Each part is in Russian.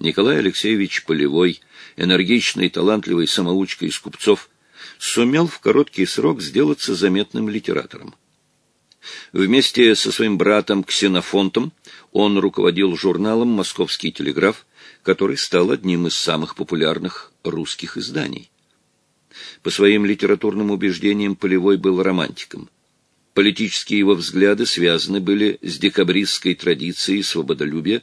Николай Алексеевич Полевой, энергичный, талантливый самоучка из купцов, сумел в короткий срок сделаться заметным литератором. Вместе со своим братом Ксенофонтом он руководил журналом «Московский телеграф», который стал одним из самых популярных русских изданий. По своим литературным убеждениям Полевой был романтиком. Политические его взгляды связаны были с декабристской традицией свободолюбия,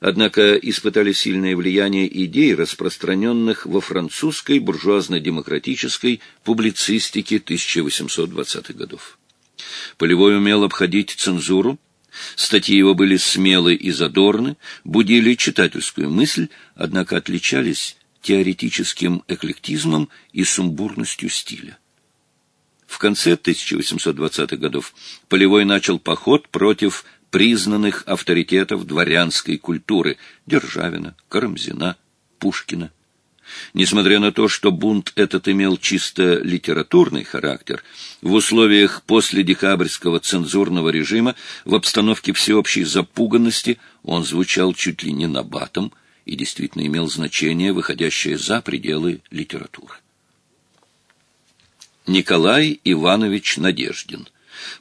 однако испытали сильное влияние идей, распространенных во французской буржуазно-демократической публицистике 1820-х годов. Полевой умел обходить цензуру, статьи его были смелы и задорны, будили читательскую мысль, однако отличались теоретическим эклектизмом и сумбурностью стиля. В конце 1820-х годов Полевой начал поход против признанных авторитетов дворянской культуры Державина, Карамзина, Пушкина. Несмотря на то, что бунт этот имел чисто литературный характер, в условиях после декабрьского цензурного режима, в обстановке всеобщей запуганности, он звучал чуть ли не набатом и действительно имел значение, выходящее за пределы литературы. Николай Иванович Надеждин,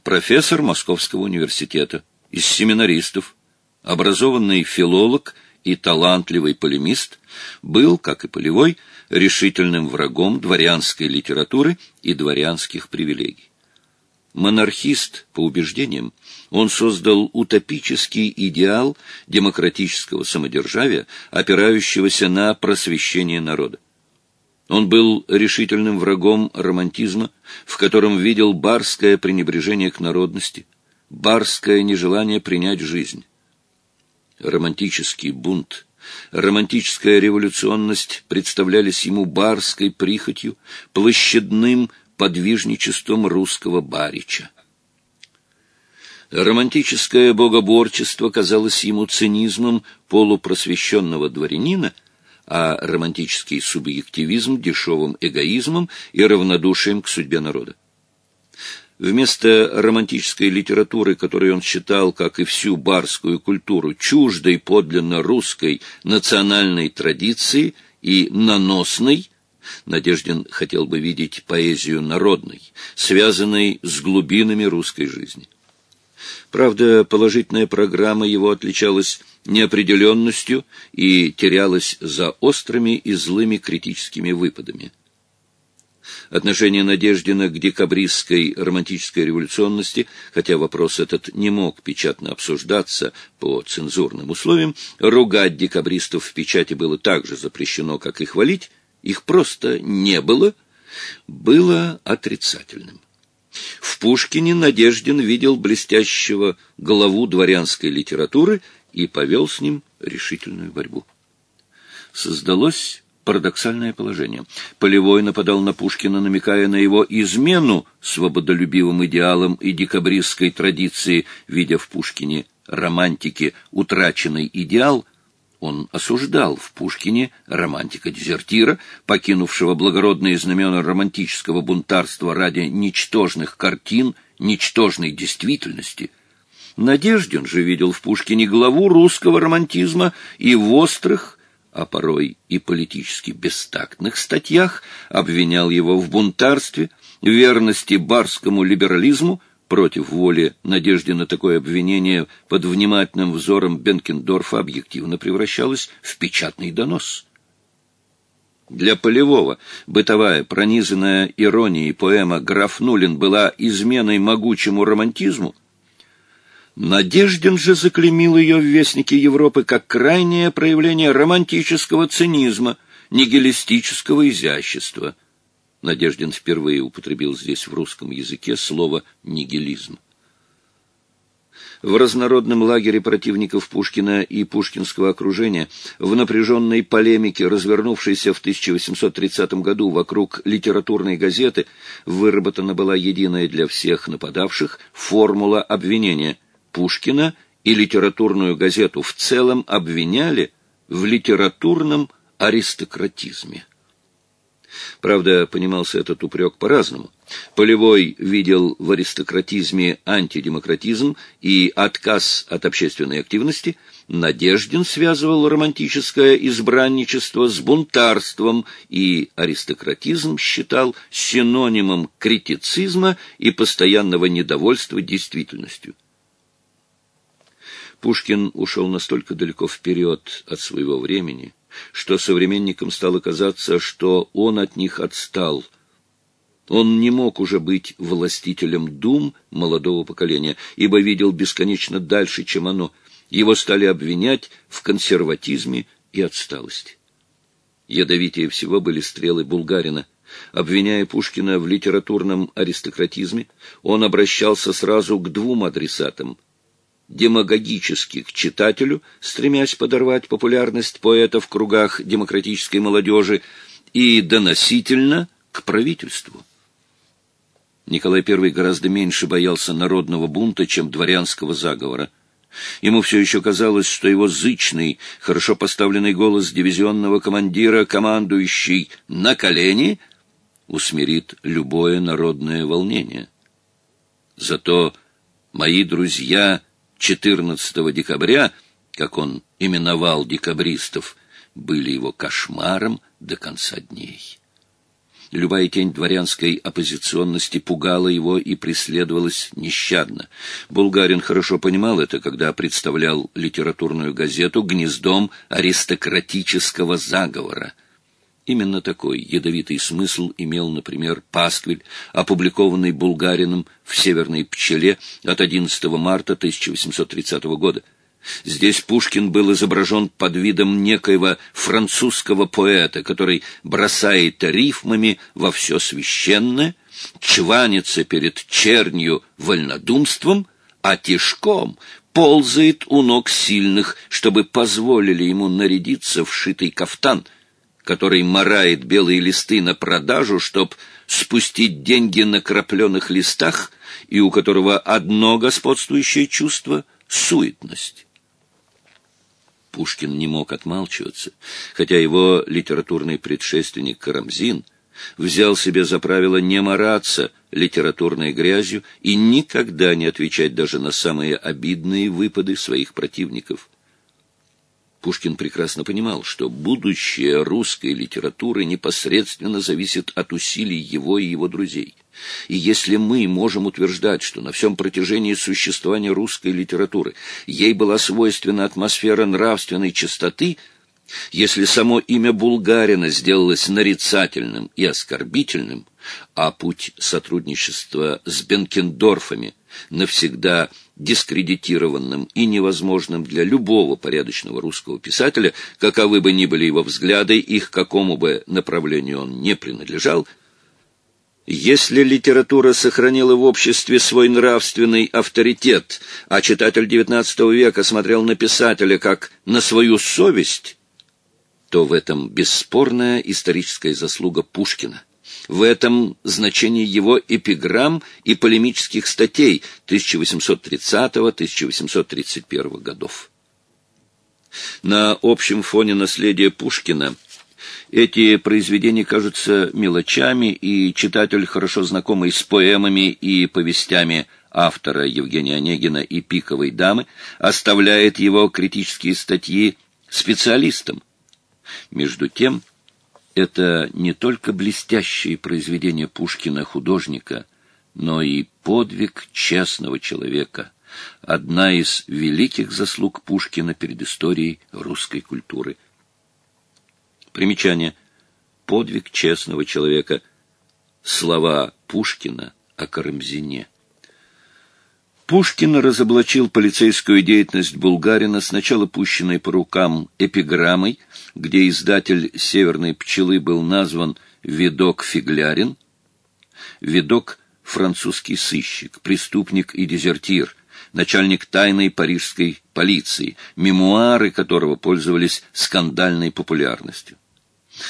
профессор Московского университета, из семинаристов, образованный филолог и талантливый полемист, был, как и Полевой, решительным врагом дворянской литературы и дворянских привилегий. Монархист, по убеждениям, он создал утопический идеал демократического самодержавия, опирающегося на просвещение народа. Он был решительным врагом романтизма, в котором видел барское пренебрежение к народности, барское нежелание принять жизнь. Романтический бунт, романтическая революционность представлялись ему барской прихотью, площадным подвижничеством русского барича. Романтическое богоборчество казалось ему цинизмом полупросвещенного дворянина, а романтический субъективизм — дешевым эгоизмом и равнодушием к судьбе народа. Вместо романтической литературы, которую он считал, как и всю барскую культуру, чуждой подлинно русской национальной традиции и наносной, Надеждин хотел бы видеть поэзию народной, связанной с глубинами русской жизни. Правда, положительная программа его отличалась неопределенностью и терялась за острыми и злыми критическими выпадами. Отношение Надеждина к декабристской романтической революционности, хотя вопрос этот не мог печатно обсуждаться по цензурным условиям, ругать декабристов в печати было так же запрещено, как и хвалить, их просто не было, было отрицательным. В Пушкине Надеждин видел блестящего главу дворянской литературы и повел с ним решительную борьбу. Создалось парадоксальное положение. Полевой нападал на Пушкина, намекая на его измену свободолюбивым идеалам и декабристской традиции, видя в Пушкине романтики утраченный идеал, он осуждал в Пушкине романтика-дезертира, покинувшего благородные знамена романтического бунтарства ради ничтожных картин, ничтожной действительности. Надеждин же видел в Пушкине главу русского романтизма и в острых, а порой и политически бестактных статьях обвинял его в бунтарстве, верности барскому либерализму, против воли надежде на такое обвинение под внимательным взором Бенкендорфа объективно превращалось в печатный донос. Для Полевого бытовая, пронизанная иронией поэма «Граф Нулин» была изменой могучему романтизму, Надеждин же заклемил ее в Вестнике Европы как крайнее проявление романтического цинизма, нигилистического изящества. Надеждин впервые употребил здесь в русском языке слово «нигилизм». В разнородном лагере противников Пушкина и пушкинского окружения, в напряженной полемике, развернувшейся в 1830 году вокруг литературной газеты, выработана была единая для всех нападавших формула обвинения – Пушкина и литературную газету в целом обвиняли в литературном аристократизме. Правда, понимался этот упрек по-разному. Полевой видел в аристократизме антидемократизм и отказ от общественной активности, Надеждин связывал романтическое избранничество с бунтарством и аристократизм считал синонимом критицизма и постоянного недовольства действительностью. Пушкин ушел настолько далеко вперед от своего времени, что современникам стало казаться, что он от них отстал. Он не мог уже быть властителем дум молодого поколения, ибо видел бесконечно дальше, чем оно — его стали обвинять в консерватизме и отсталости. Ядовитее всего были стрелы Булгарина. Обвиняя Пушкина в литературном аристократизме, он обращался сразу к двум адресатам – демагогически к читателю, стремясь подорвать популярность поэта в кругах демократической молодежи, и доносительно к правительству. Николай I гораздо меньше боялся народного бунта, чем дворянского заговора. Ему все еще казалось, что его зычный, хорошо поставленный голос дивизионного командира, командующий «на колени», усмирит любое народное волнение. Зато мои друзья 14 декабря, как он именовал декабристов, были его кошмаром до конца дней. Любая тень дворянской оппозиционности пугала его и преследовалась нещадно. Булгарин хорошо понимал это, когда представлял литературную газету гнездом аристократического заговора. Именно такой ядовитый смысл имел, например, пасквиль, опубликованный Булгарином в «Северной пчеле» от 11 марта 1830 года. Здесь Пушкин был изображен под видом некоего французского поэта, который бросает рифмами во все священное, чванится перед чернью вольнодумством, а тишком ползает у ног сильных, чтобы позволили ему нарядиться в шитый кафтан, который морает белые листы на продажу, чтоб спустить деньги на крапленых листах, и у которого одно господствующее чувство — суетность. Пушкин не мог отмалчиваться, хотя его литературный предшественник Карамзин взял себе за правило не мараться литературной грязью и никогда не отвечать даже на самые обидные выпады своих противников. Пушкин прекрасно понимал, что будущее русской литературы непосредственно зависит от усилий его и его друзей. И если мы можем утверждать, что на всем протяжении существования русской литературы ей была свойственна атмосфера нравственной чистоты, если само имя Булгарина сделалось нарицательным и оскорбительным, а путь сотрудничества с Бенкендорфами навсегда дискредитированным и невозможным для любого порядочного русского писателя, каковы бы ни были его взгляды, их какому бы направлению он не принадлежал, если литература сохранила в обществе свой нравственный авторитет, а читатель XIX века смотрел на писателя как на свою совесть, то в этом бесспорная историческая заслуга Пушкина. В этом значение его эпиграмм и полемических статей 1830-1831 годов. На общем фоне наследия Пушкина эти произведения кажутся мелочами, и читатель, хорошо знакомый с поэмами и повестями автора Евгения Онегина и «Пиковой дамы», оставляет его критические статьи специалистам. Между тем, это не только блестящие произведения Пушкина-художника, но и подвиг честного человека, одна из великих заслуг Пушкина перед историей русской культуры. Примечание. Подвиг честного человека. Слова Пушкина о Карамзине. Пушкин разоблачил полицейскую деятельность Булгарина, сначала пущенной по рукам эпиграммой, где издатель «Северной пчелы» был назван «Видок Фиглярин», «Видок» — французский сыщик, преступник и дезертир, начальник тайной парижской полиции, мемуары которого пользовались скандальной популярностью.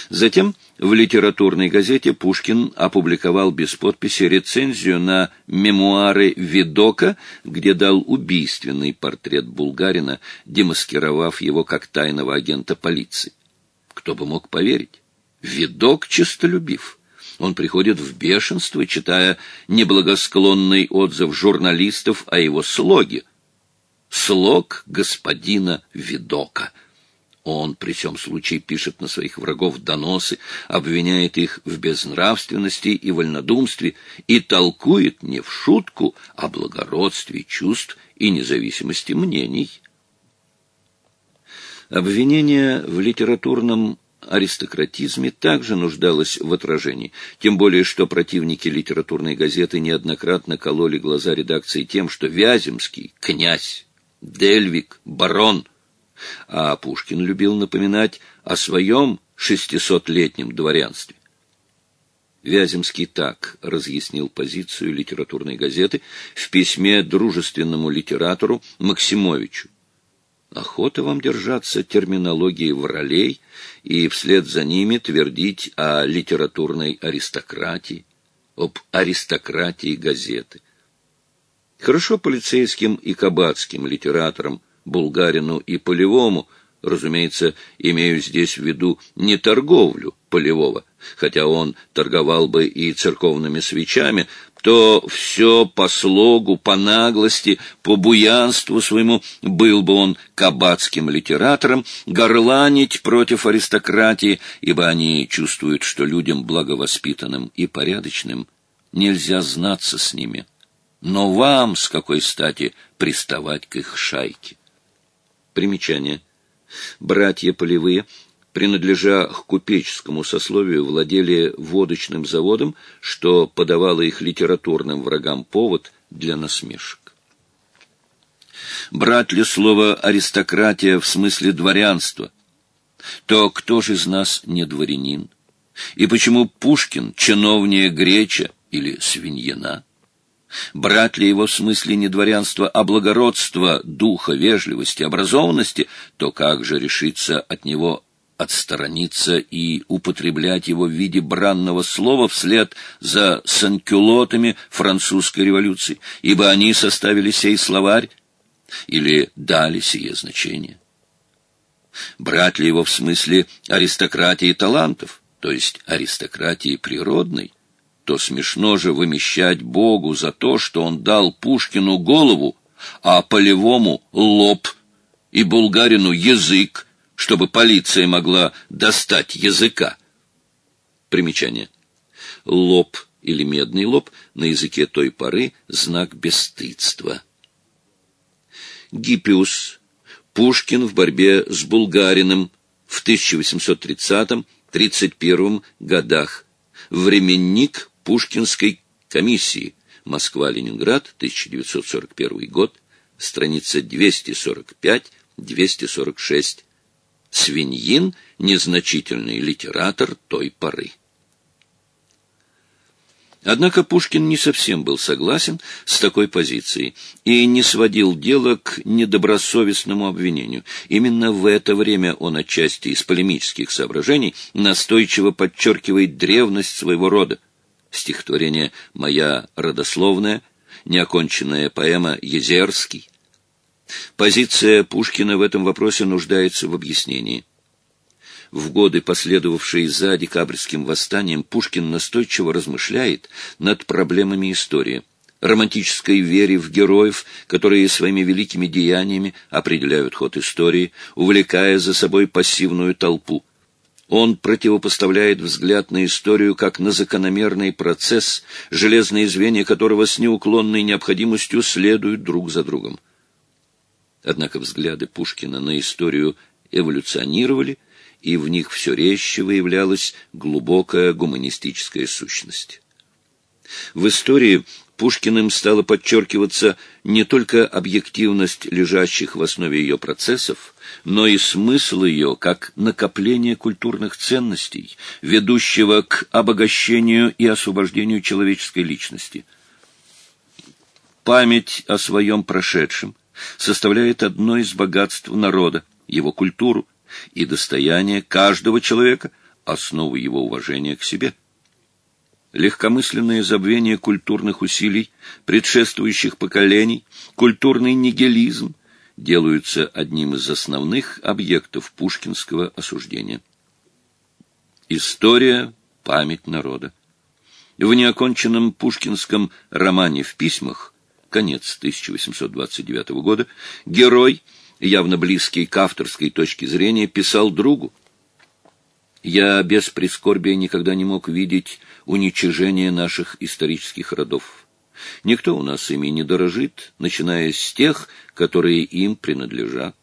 Затем в литературной газете Пушкин опубликовал без подписи рецензию на мемуары Видока, где дал убийственный портрет Булгарина, демаскировав его как тайного агента полиции. Кто бы мог поверить? Видок честолюбив. Он приходит в бешенство, читая неблагосклонный отзыв журналистов о его слоге. слог господина Видока. Он при всем случае пишет на своих врагов доносы, обвиняет их в безнравственности и вольнодумстве и толкует не в шутку о благородстве чувств и независимости мнений. Обвинение в литературном аристократизме также нуждалось в отражении, тем более что противники литературной газеты неоднократно кололи глаза редакции тем, что Вяземский — князь, Дельвик — барон, а Пушкин любил напоминать о своем шестисотлетнем дворянстве. Вяземский так разъяснил позицию литературной газеты в письме дружественному литератору Максимовичу. Охота вам держаться терминологии воролей и вслед за ними твердить о литературной аристократии, об аристократии газеты. Хорошо полицейским и кабацким литераторам, Булгарину и Полевому, разумеется, имею здесь в виду не торговлю Полевого, хотя он торговал бы и церковными свечами, то все по слогу, по наглости, по буянству своему был бы он кабацким литератором, горланить против аристократии, ибо они чувствуют, что людям благовоспитанным и порядочным нельзя знаться с ними. Но вам с какой стати приставать к их шайке? Примечание. Братья полевые принадлежа к купеческому сословию, владели водочным заводом, что подавало их литературным врагам повод для насмешек. Брать ли слово «аристократия» в смысле дворянства, то кто же из нас не дворянин? И почему Пушкин чиновнее Греча или Свиньина? Брать ли его в смысле не дворянства, а благородства, духа, вежливости, образованности, то как же решиться от него отсторониться и употреблять его в виде бранного слова вслед за санкюлотами французской революции, ибо они составили сей словарь или дали сие значение. Брать ли его в смысле аристократии талантов, то есть аристократии природной, то смешно же вымещать Богу за то, что он дал Пушкину голову, а Полевому — лоб, и Булгарину — язык, чтобы полиция могла достать языка. Примечание. Лоб или медный лоб на языке той поры — знак бесстыдства. Гиппиус. Пушкин в борьбе с Булгариным в 1830-31 годах. Временник Пушкинской комиссии. Москва-Ленинград, 1941 год. Страница 245-246. Свиньин — незначительный литератор той поры. Однако Пушкин не совсем был согласен с такой позицией и не сводил дело к недобросовестному обвинению. Именно в это время он отчасти из полемических соображений настойчиво подчеркивает древность своего рода. Стихотворение «Моя родословная», неоконченная поэма «Езерский», Позиция Пушкина в этом вопросе нуждается в объяснении. В годы, последовавшие за декабрьским восстанием, Пушкин настойчиво размышляет над проблемами истории, романтической вере в героев, которые своими великими деяниями определяют ход истории, увлекая за собой пассивную толпу. Он противопоставляет взгляд на историю как на закономерный процесс, железные звенья которого с неуклонной необходимостью следуют друг за другом. Однако взгляды Пушкина на историю эволюционировали, и в них все резче выявлялась глубокая гуманистическая сущность. В истории Пушкиным стала подчеркиваться не только объективность лежащих в основе ее процессов, но и смысл ее как накопление культурных ценностей, ведущего к обогащению и освобождению человеческой личности. Память о своем прошедшем, составляет одно из богатств народа, его культуру и достояние каждого человека, основу его уважения к себе. Легкомысленное забвение культурных усилий предшествующих поколений, культурный нигилизм делаются одним из основных объектов пушкинского осуждения. История – память народа. В неоконченном пушкинском романе «В письмах» конец 1829 года, герой, явно близкий к авторской точке зрения, писал другу, «Я без прискорбия никогда не мог видеть уничижение наших исторических родов. Никто у нас ими не дорожит, начиная с тех, которые им принадлежат.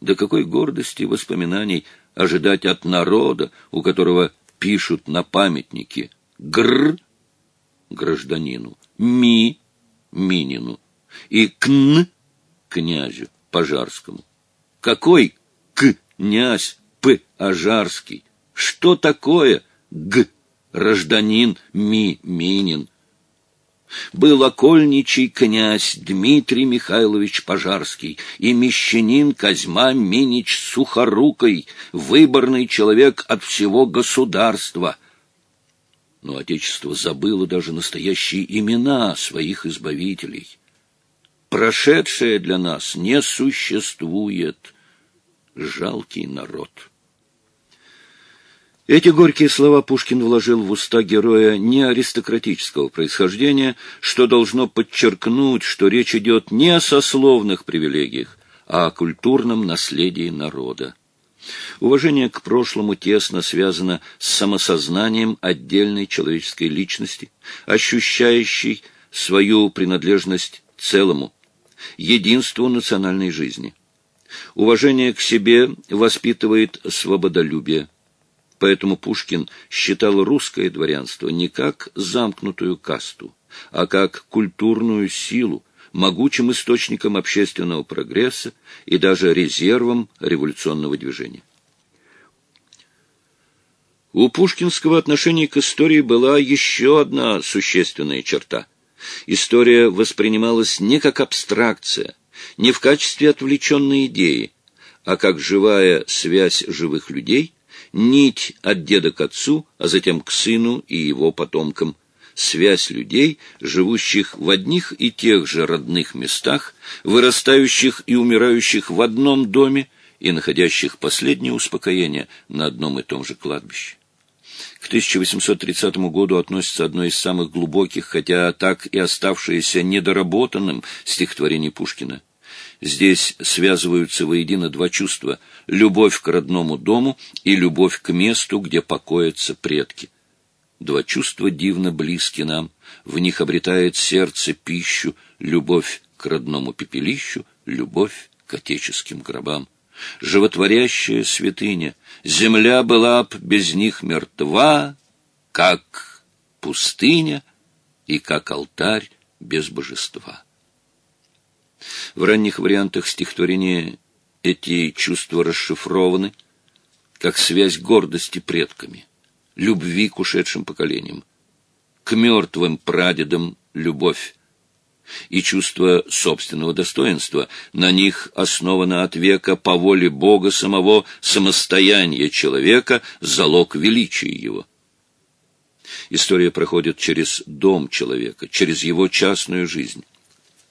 До какой гордости воспоминаний ожидать от народа, у которого пишут на памятнике «гр» — гражданину, «ми» — минину и «кн» — князю Пожарскому. Какой князь П. Ажарский? Что такое г гражданин Ми Минин? был окольничий князь Дмитрий Михайлович Пожарский и мещанин Козьма Минич Сухорукой, выборный человек от всего государства. Но Отечество забыло даже настоящие имена своих избавителей. Прошедшее для нас не существует. Жалкий народ. Эти горькие слова Пушкин вложил в уста героя не аристократического происхождения, что должно подчеркнуть, что речь идет не о сословных привилегиях, а о культурном наследии народа. Уважение к прошлому тесно связано с самосознанием отдельной человеческой личности, ощущающей свою принадлежность целому, единству национальной жизни. Уважение к себе воспитывает свободолюбие, Поэтому Пушкин считал русское дворянство не как замкнутую касту, а как культурную силу, могучим источником общественного прогресса и даже резервом революционного движения. У пушкинского отношения к истории была еще одна существенная черта. История воспринималась не как абстракция, не в качестве отвлеченной идеи, а как живая связь живых людей – нить от деда к отцу, а затем к сыну и его потомкам, связь людей, живущих в одних и тех же родных местах, вырастающих и умирающих в одном доме и находящих последнее успокоение на одном и том же кладбище. К 1830 году относится одно из самых глубоких, хотя так и оставшееся недоработанным стихотворений Пушкина – Здесь связываются воедино два чувства — любовь к родному дому и любовь к месту, где покоятся предки. Два чувства дивно близки нам, в них обретает сердце пищу, любовь к родному пепелищу, любовь к отеческим гробам. Животворящая святыня, земля была б без них мертва, как пустыня и как алтарь без божества. В ранних вариантах стихотворения эти чувства расшифрованы как связь гордости предками, любви к ушедшим поколениям, к мертвым прадедам любовь и чувство собственного достоинства. На них основано от века по воле Бога самого самостояние человека, залог величия его. История проходит через дом человека, через его частную жизнь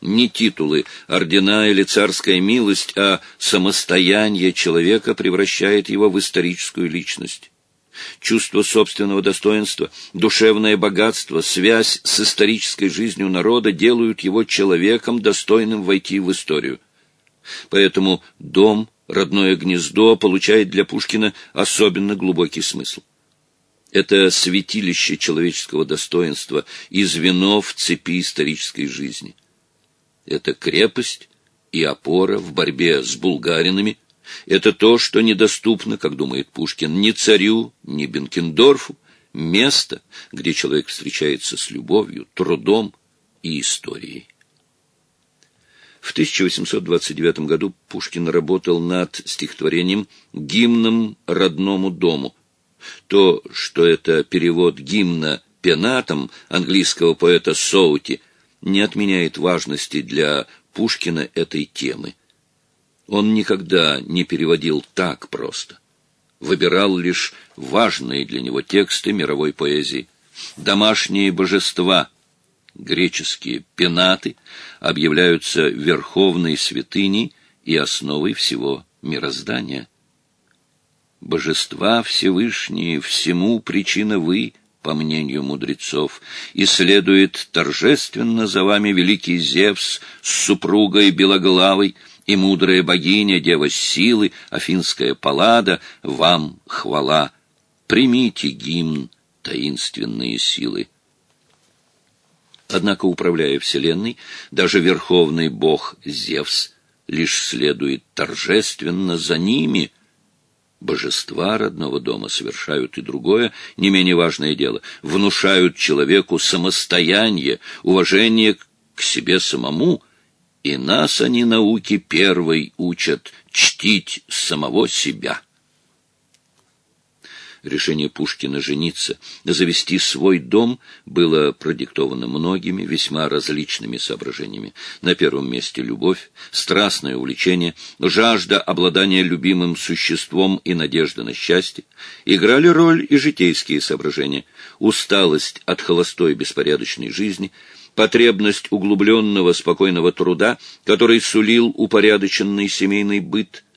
не титулы, ордена или царская милость, а самостояние человека превращает его в историческую личность. Чувство собственного достоинства, душевное богатство, связь с исторической жизнью народа делают его человеком, достойным войти в историю. Поэтому дом, родное гнездо, получает для Пушкина особенно глубокий смысл. Это святилище человеческого достоинства и звено в цепи исторической жизни. Это крепость и опора в борьбе с булгаринами. Это то, что недоступно, как думает Пушкин, ни царю, ни Бенкендорфу, место, где человек встречается с любовью, трудом и историей. В 1829 году Пушкин работал над стихотворением «Гимном родному дому». То, что это перевод гимна пенатом английского поэта Соути – не отменяет важности для Пушкина этой темы. Он никогда не переводил так просто. Выбирал лишь важные для него тексты мировой поэзии. Домашние божества, греческие пенаты, объявляются верховной святыней и основой всего мироздания. Божества Всевышние, всему причина вы, по мнению мудрецов, и следует торжественно за вами великий Зевс с супругой Белоглавой, и мудрая богиня, дева силы, афинская паллада, вам хвала. Примите гимн таинственные силы. Однако, управляя Вселенной, даже верховный бог Зевс лишь следует торжественно за ними. Божества родного дома совершают и другое, не менее важное дело, внушают человеку самостояние, уважение к себе самому, и нас они науки первой учат чтить самого себя. Решение Пушкина жениться, завести свой дом было продиктовано многими весьма различными соображениями. На первом месте любовь, страстное увлечение, жажда обладания любимым существом и надежда на счастье. Играли роль и житейские соображения, усталость от холостой беспорядочной жизни, потребность углубленного спокойного труда, который сулил упорядоченный семейный быт –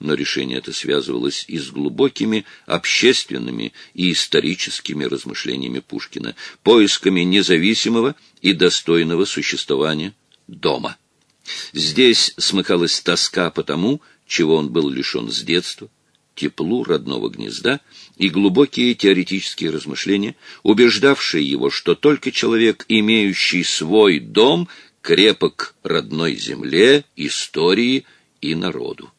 но решение это связывалось и с глубокими общественными и историческими размышлениями Пушкина, поисками независимого и достойного существования дома. Здесь смыкалась тоска по тому, чего он был лишен с детства, теплу родного гнезда и глубокие теоретические размышления, убеждавшие его, что только человек, имеющий свой дом, крепок родной земле, истории и народу.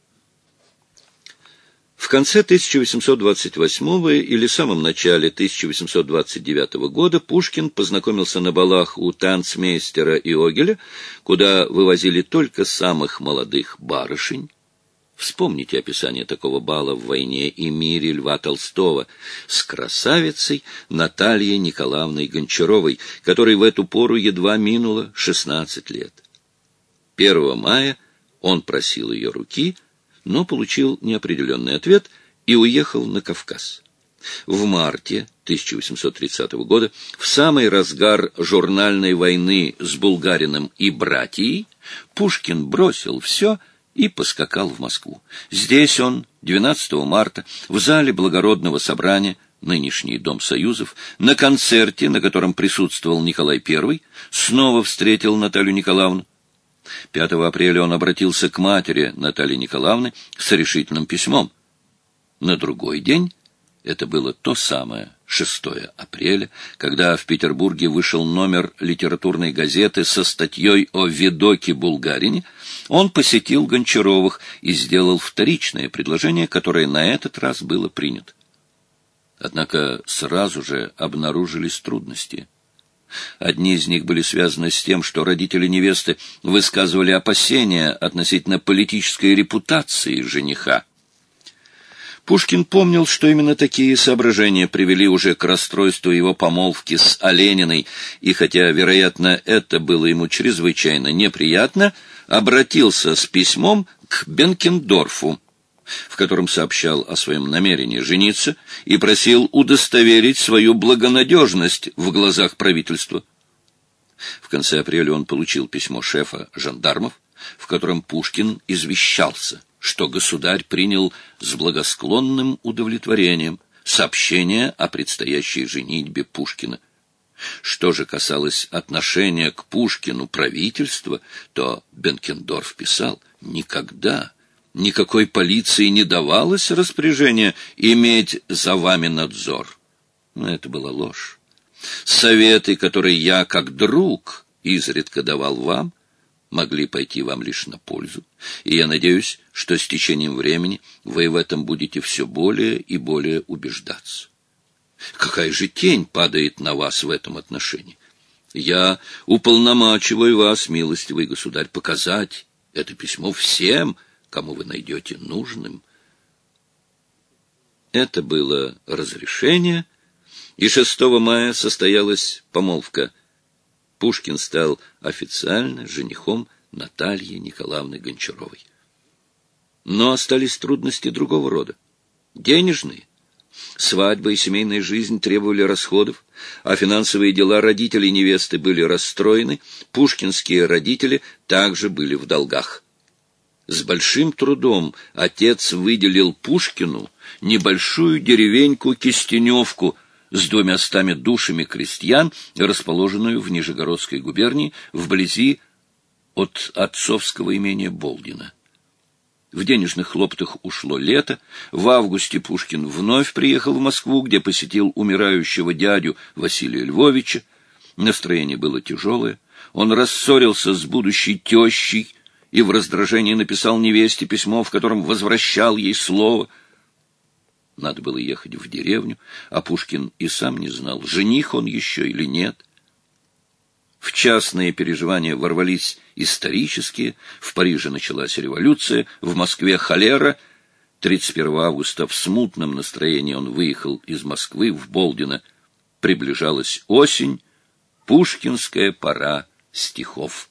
В конце 1828 или самом начале 1829 года Пушкин познакомился на балах у танцмейстера Иогеля, куда вывозили только самых молодых барышень. Вспомните описание такого бала в «Войне и мире» Льва Толстого с красавицей Натальей Николаевной Гончаровой, которой в эту пору едва минуло 16 лет. 1 мая он просил ее руки — но получил неопределенный ответ и уехал на Кавказ. В марте 1830 года, в самый разгар журнальной войны с Булгарином и братьей, Пушкин бросил все и поскакал в Москву. Здесь он, 12 марта, в зале благородного собрания, нынешний Дом Союзов, на концерте, на котором присутствовал Николай I, снова встретил Наталью Николаевну, 5 апреля он обратился к матери Натальи Николаевны с решительным письмом. На другой день, это было то самое 6 апреля, когда в Петербурге вышел номер литературной газеты со статьей о Ведоке Булгарине, он посетил Гончаровых и сделал вторичное предложение, которое на этот раз было принято. Однако сразу же обнаружились трудности – Одни из них были связаны с тем, что родители невесты высказывали опасения относительно политической репутации жениха. Пушкин помнил, что именно такие соображения привели уже к расстройству его помолвки с Олениной, и хотя, вероятно, это было ему чрезвычайно неприятно, обратился с письмом к Бенкендорфу в котором сообщал о своем намерении жениться и просил удостоверить свою благонадежность в глазах правительства. В конце апреля он получил письмо шефа жандармов, в котором Пушкин извещался, что государь принял с благосклонным удовлетворением сообщение о предстоящей женитьбе Пушкина. Что же касалось отношения к Пушкину правительства, то Бенкендорф писал «никогда» никакой полиции не давалось распоряжение иметь за вами надзор. Но это была ложь. Советы, которые я, как друг, изредка давал вам, могли пойти вам лишь на пользу, и я надеюсь, что с течением времени вы в этом будете все более и более убеждаться. Какая же тень падает на вас в этом отношении? Я уполномачиваю вас, милостивый государь, показать это письмо всем, кому вы найдете нужным. Это было разрешение, и 6 мая состоялась помолвка. Пушкин стал официально женихом Натальи Николаевны Гончаровой. Но остались трудности другого рода. Денежные. Свадьба и семейная жизнь требовали расходов, а финансовые дела родителей невесты были расстроены, пушкинские родители также были в долгах. С большим трудом отец выделил Пушкину небольшую деревеньку Кистеневку с двумястами душами крестьян, расположенную в Нижегородской губернии, вблизи от отцовского имения Болдина. В денежных хлоптах ушло лето. В августе Пушкин вновь приехал в Москву, где посетил умирающего дядю Василия Львовича. Настроение было тяжелое. Он рассорился с будущей тещей и в раздражении написал невесте письмо, в котором возвращал ей слово. Надо было ехать в деревню, а Пушкин и сам не знал, жених он еще или нет. В частные переживания ворвались исторические. В Париже началась революция, в Москве холера. 31 августа в смутном настроении он выехал из Москвы в Болдино. Приближалась осень, пушкинская пора стихов.